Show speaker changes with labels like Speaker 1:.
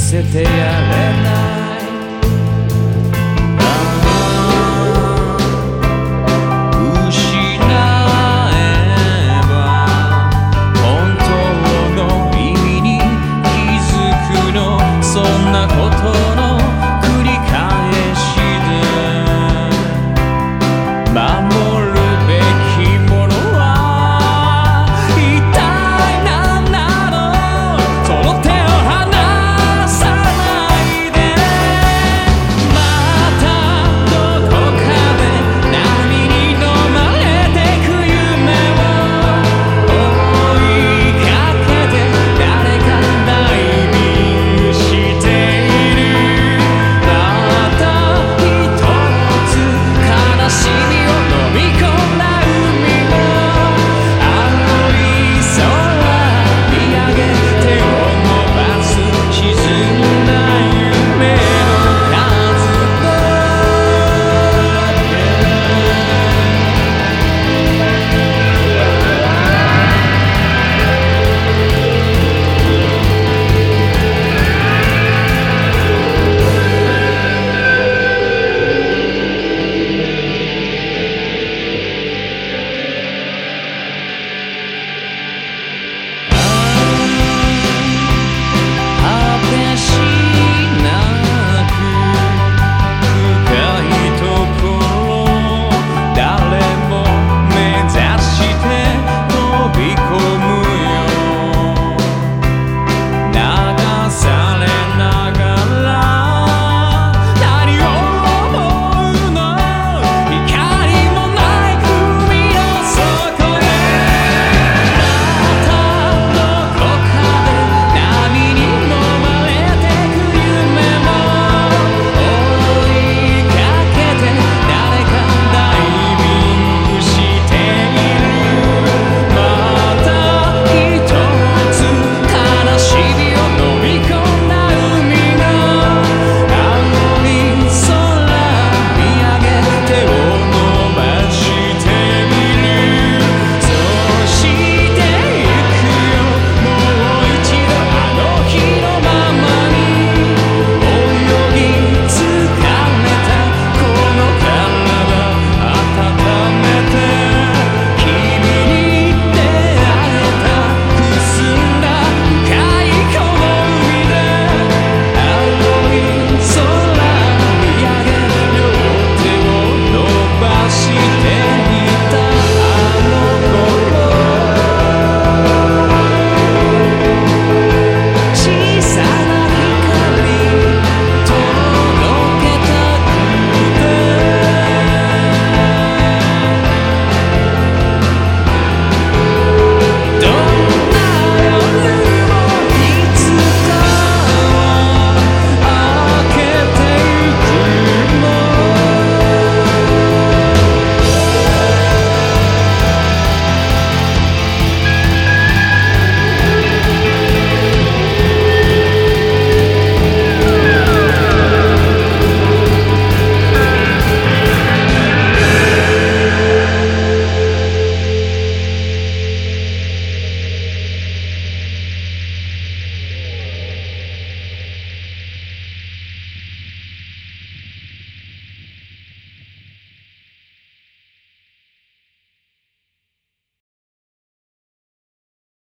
Speaker 1: seteia lenda